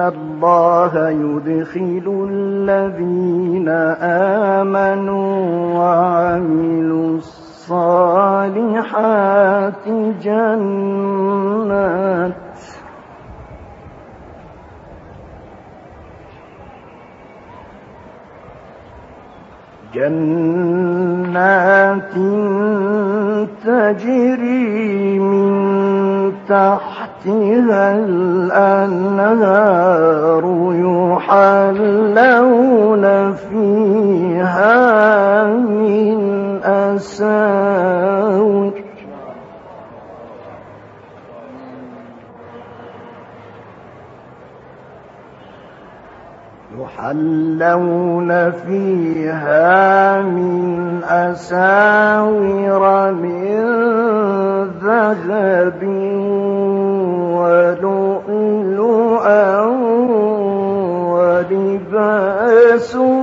الله يدخل الذين آمنوا وعملوا الصالحات جنات. جنات تجري من تحتها الأنهار يحلون فيها من أساور. يحلون فيها من أساور من ذهب. ولباسهم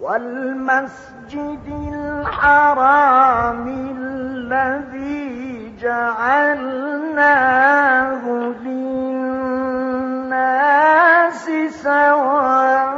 والمسجد الحرام الذي جعلناه للناس سواه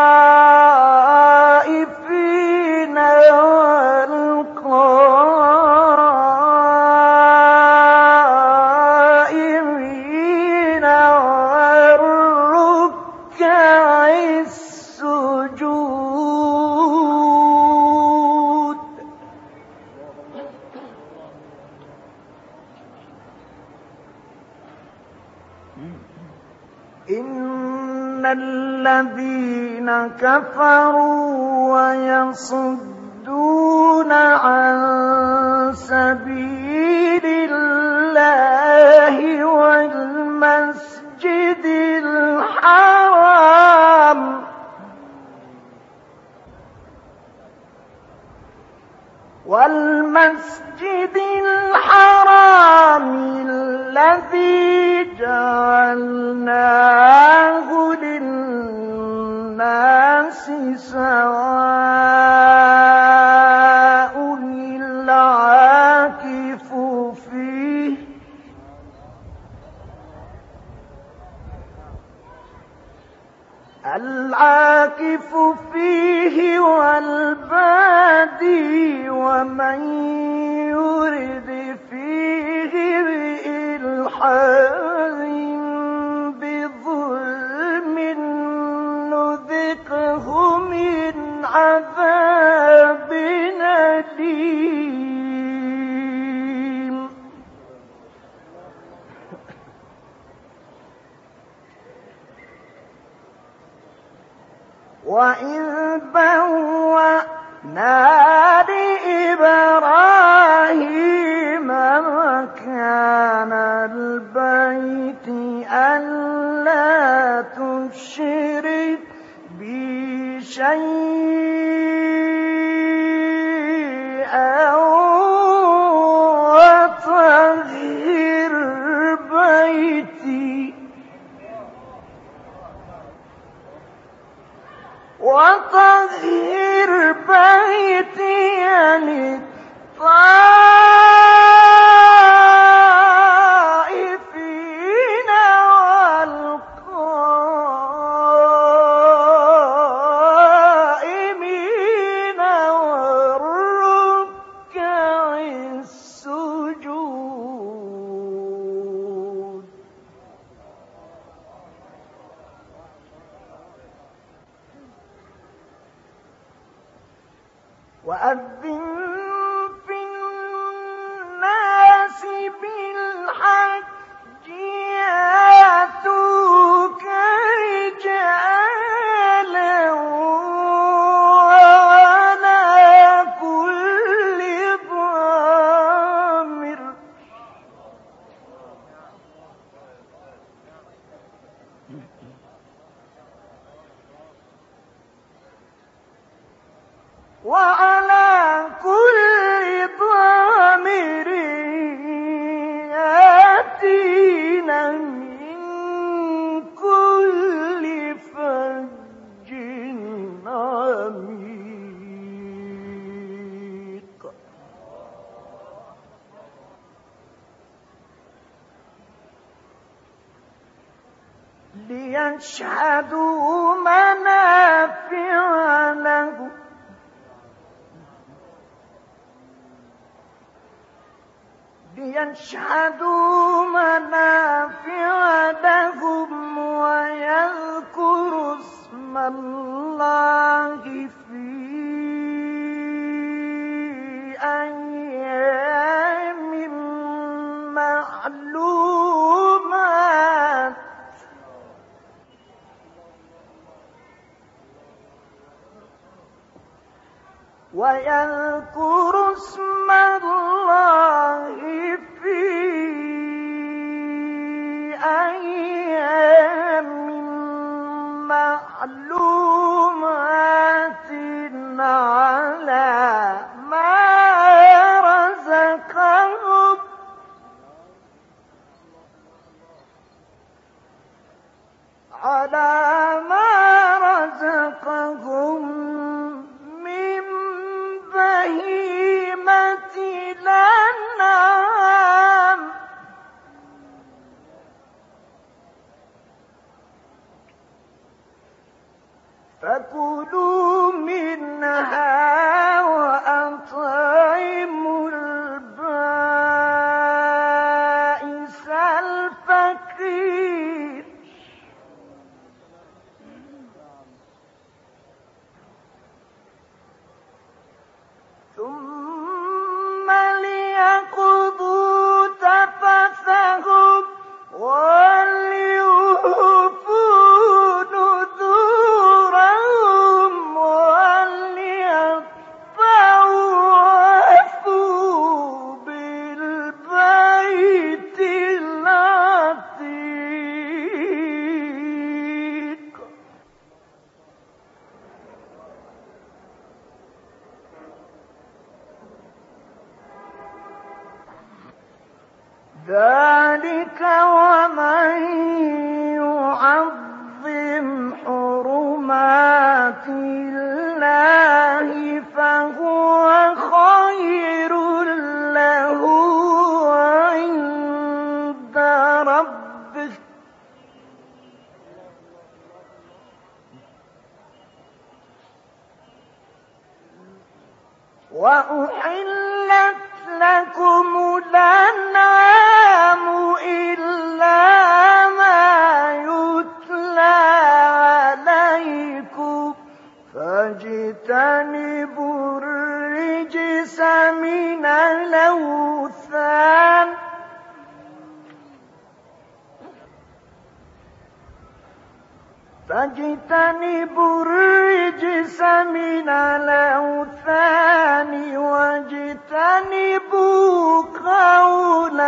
حقا النِّسَاءُ ليشهدوا منافع له. ليشهدوا منافع لهم ويذكروا اسم الله في أن ويذكر اسم الله في أيام معلوم واجتنبوا الرجس من الأوثان واجتنبوا قول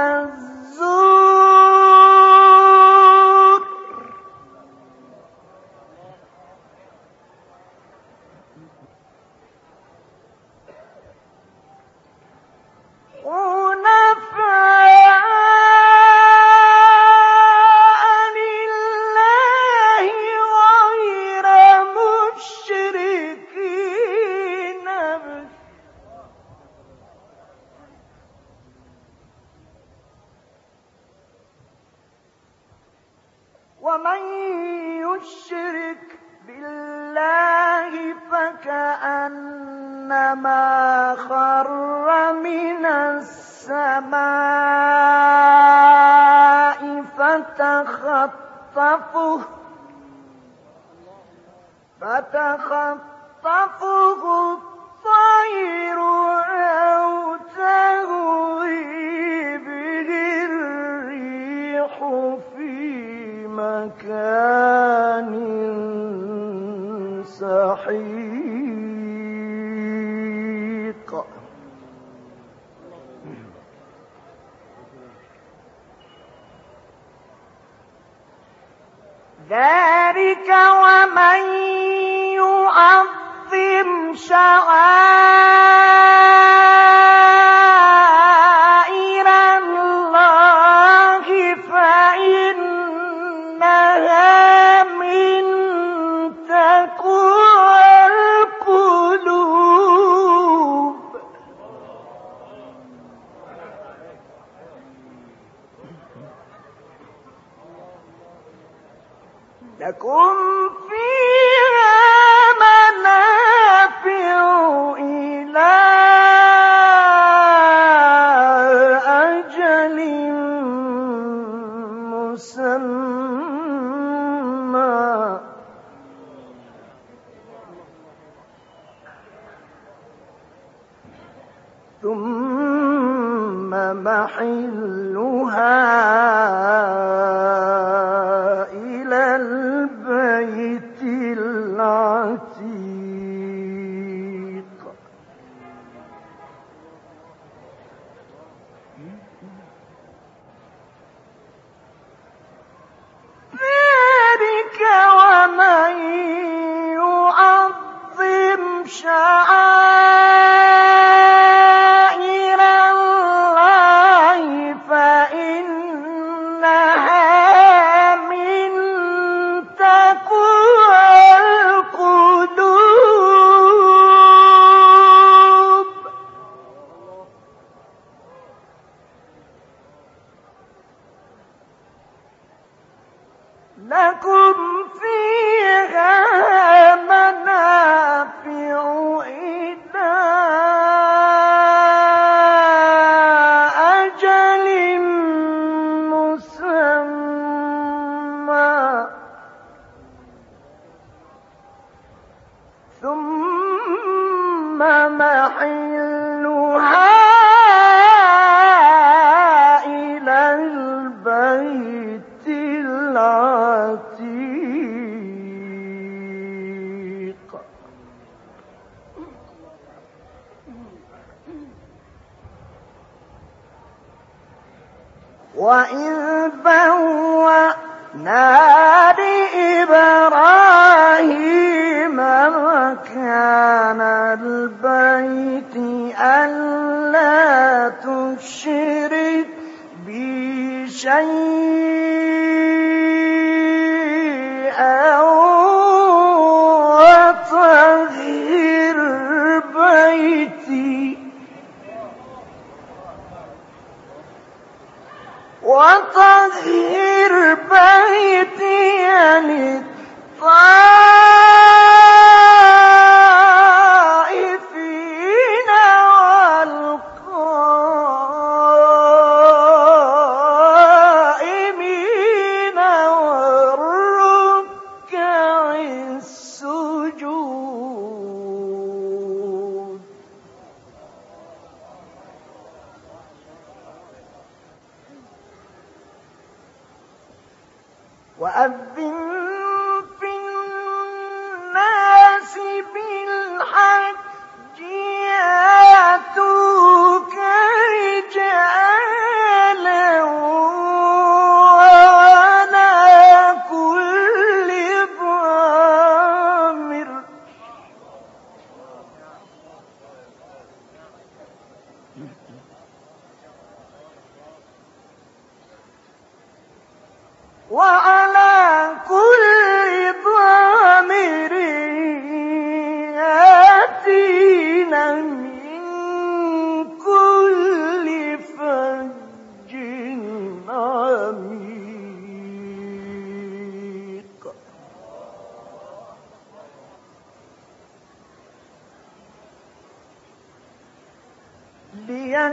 وإذ بوأنا لإبراهيم مكان البيت ألا تشرك بي شيئا وطهر بيتي للطاغين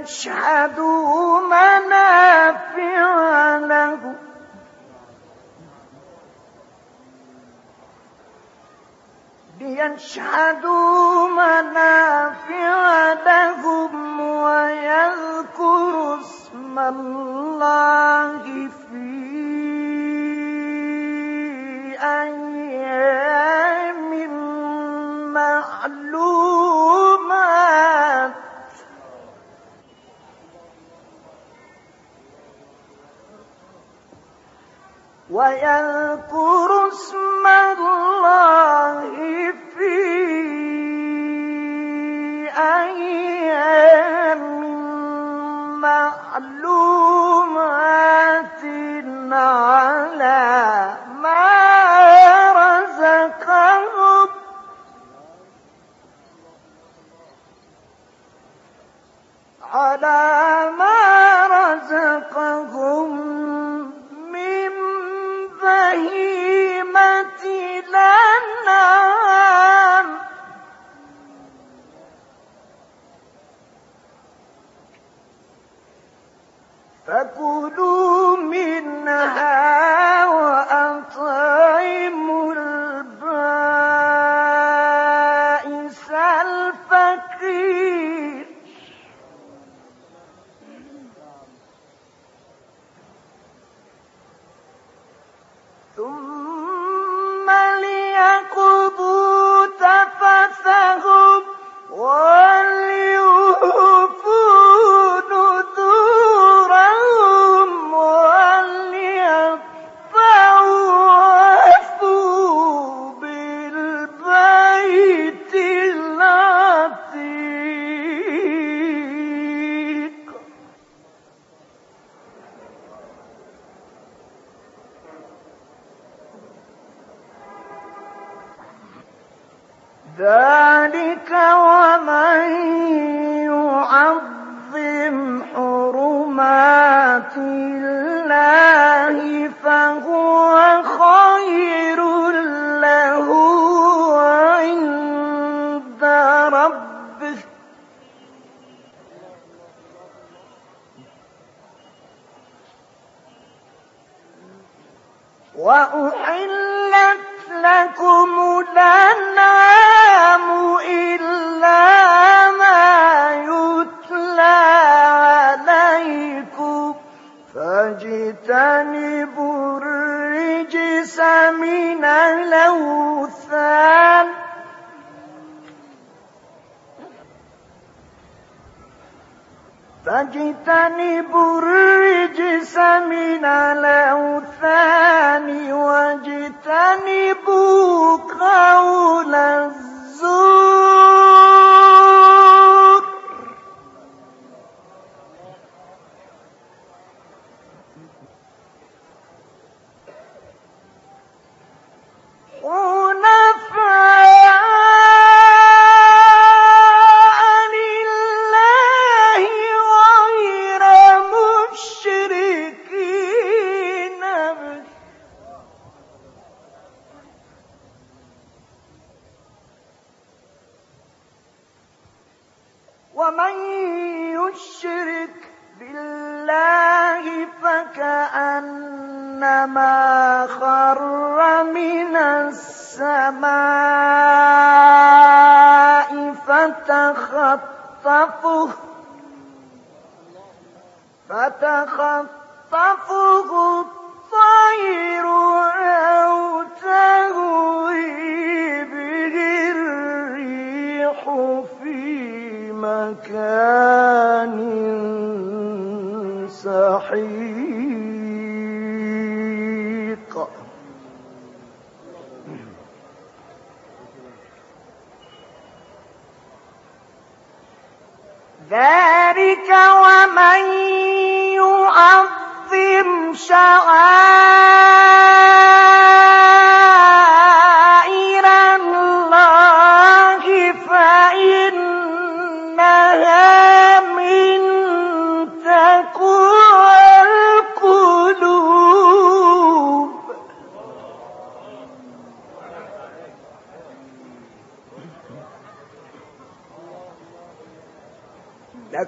ليشهدوا منافع لهم ليشهدوا منافع شيئا من معلومات على ما رزقهم. على ذلك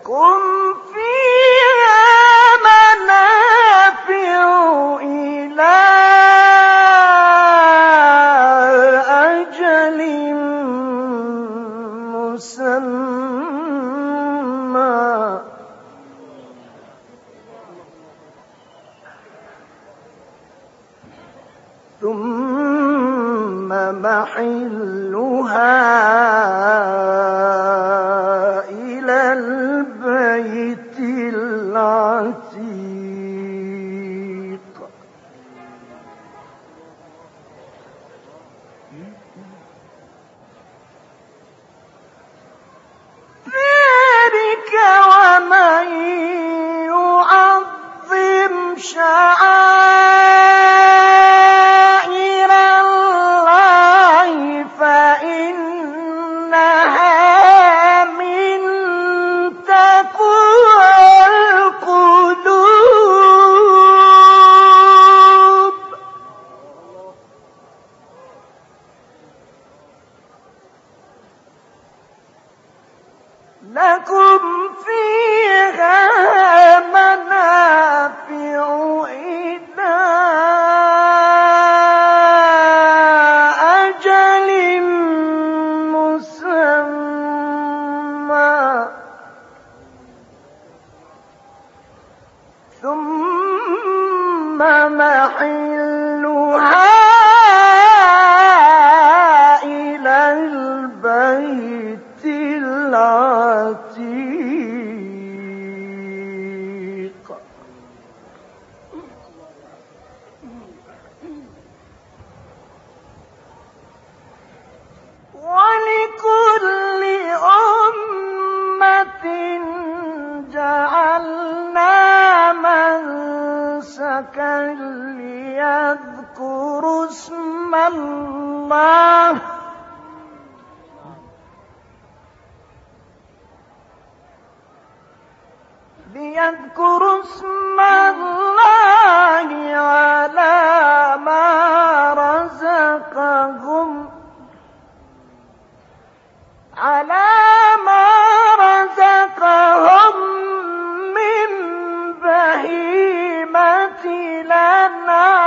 لكم لكم فيها الأنعام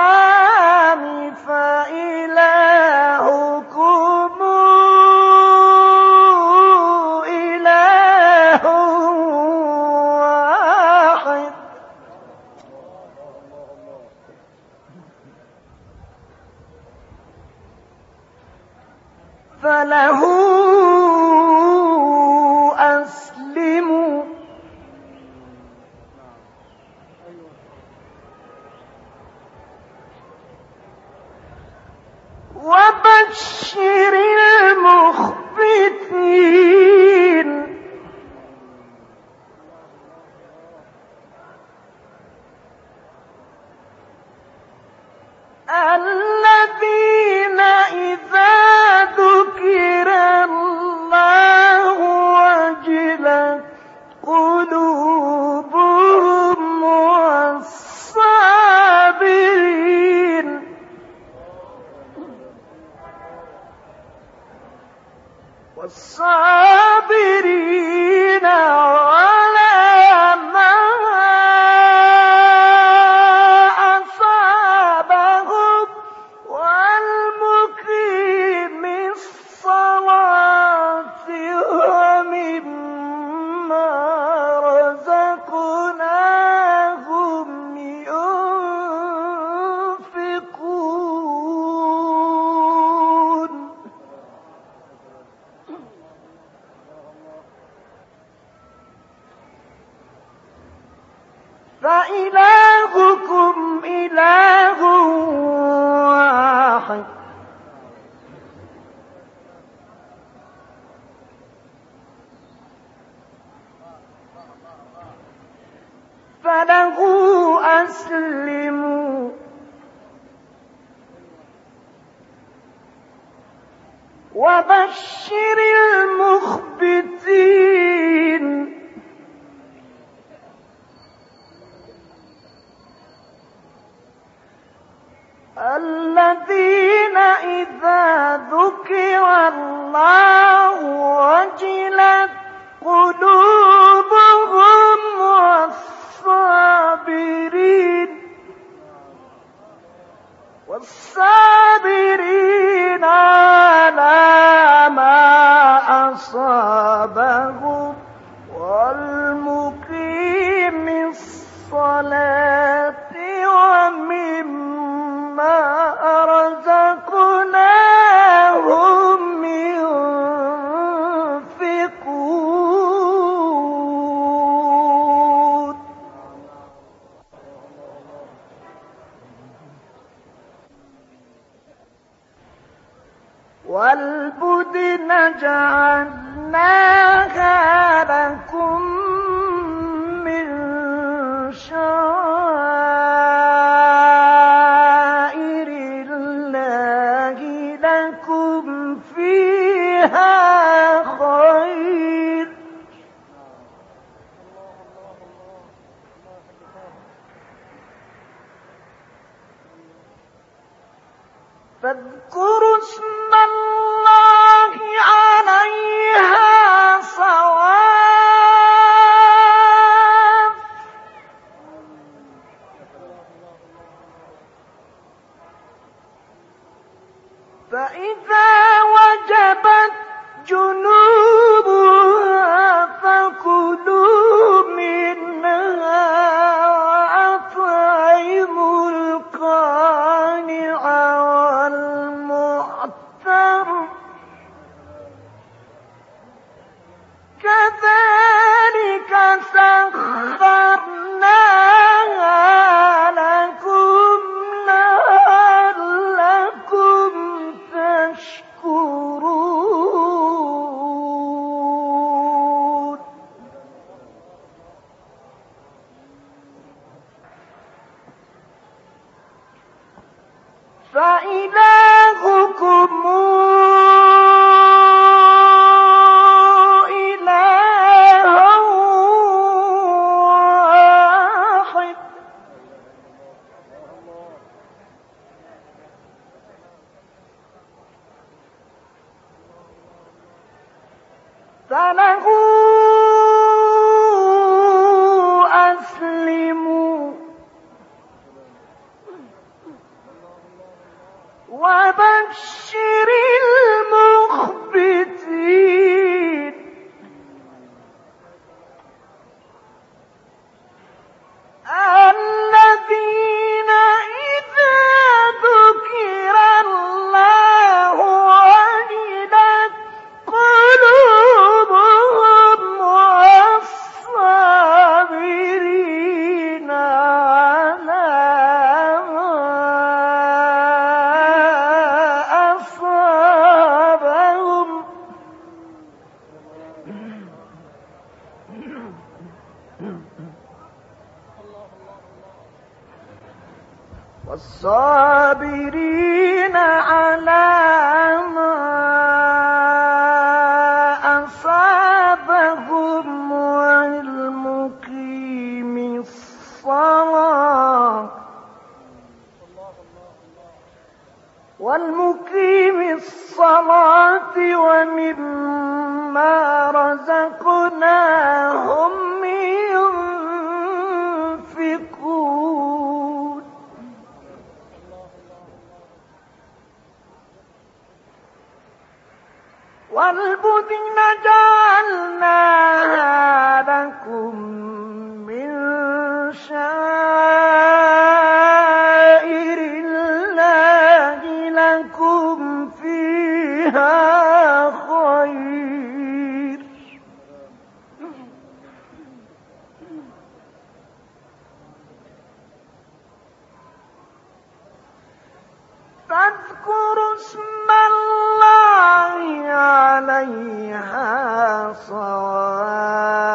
فيها صواب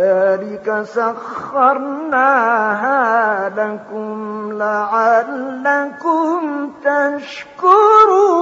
كذلك سخرناها لكم لعلكم تشكرون.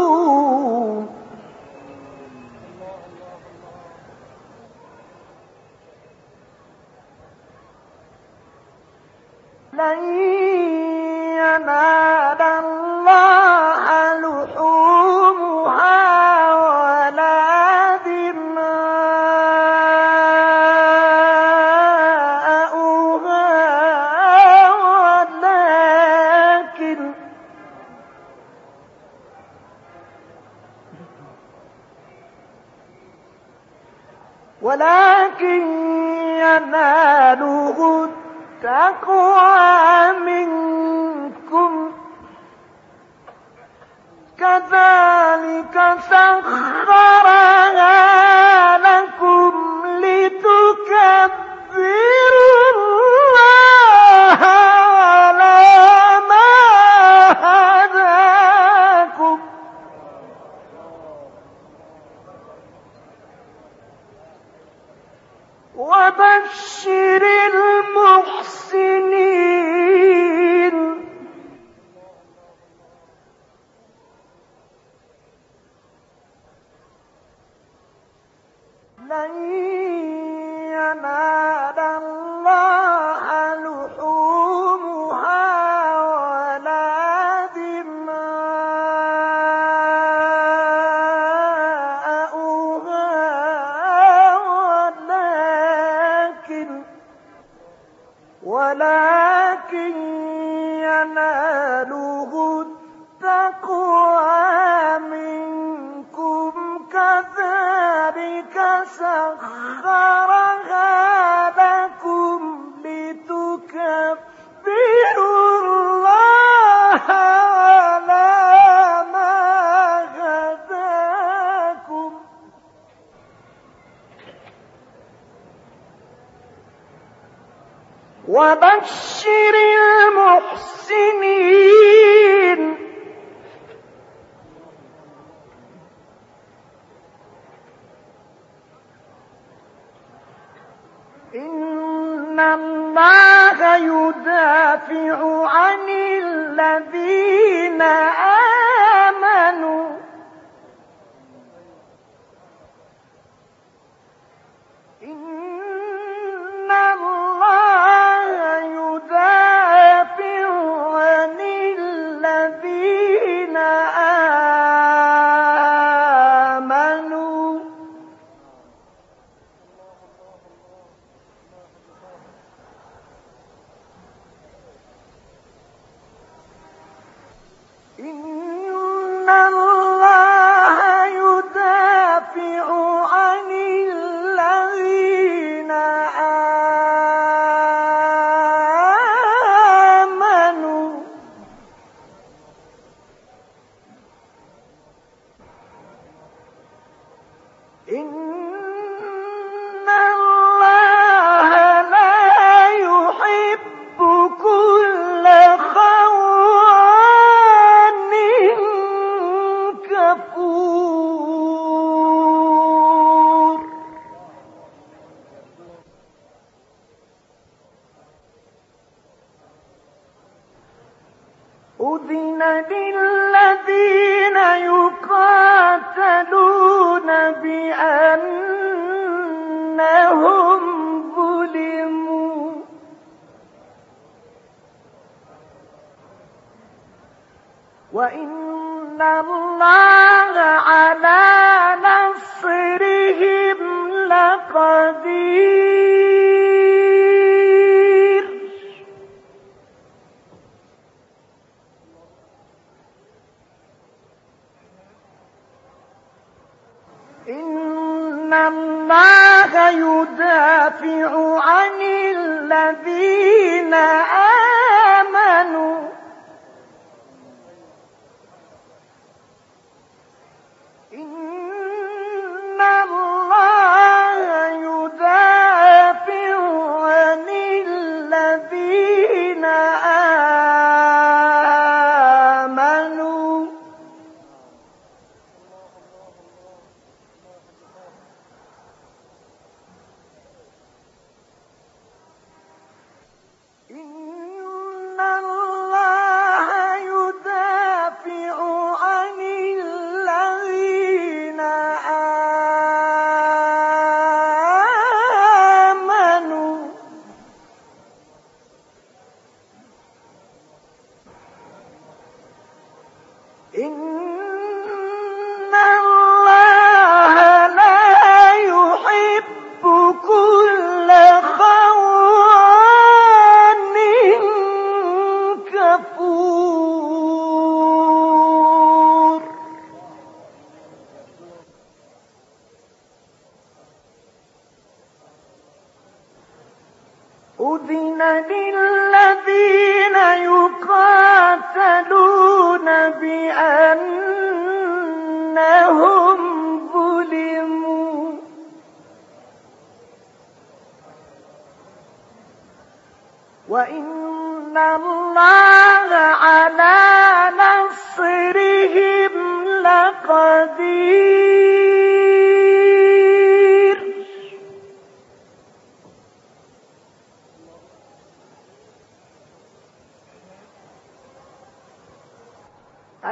منكم كذلك سخر وبشر المحسنين. إن الله يدافع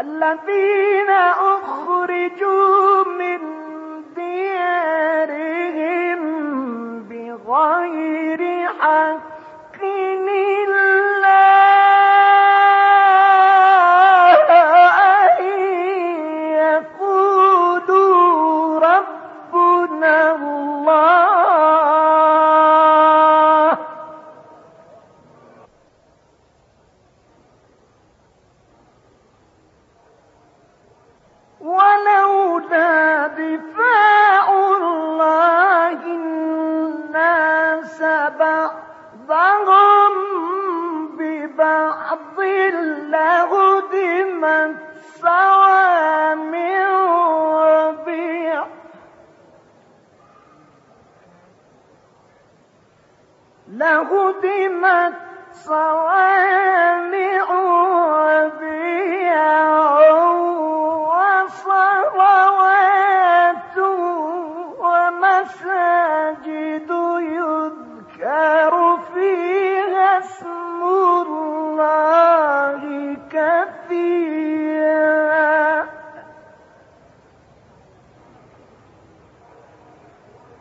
الذين أخرجوا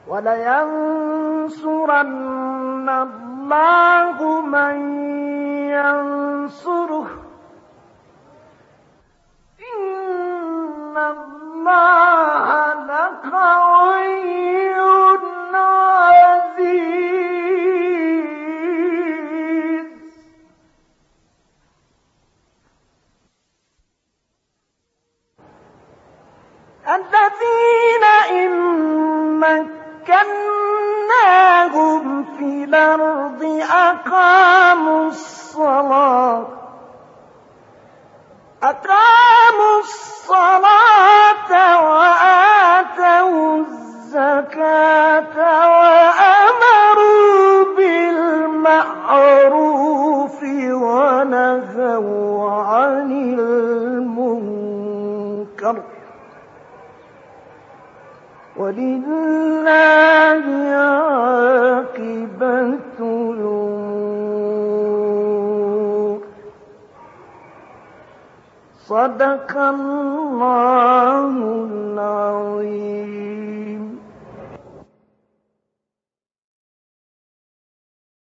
ولينصرن الله من ينصره. إن الله مكناهم في الأرض أقاموا الصلاة أقاموا الصلاة وآتوا الزكاة وأمروا بالمعروف ونهوا ولله عاقبة صدق الله العظيم.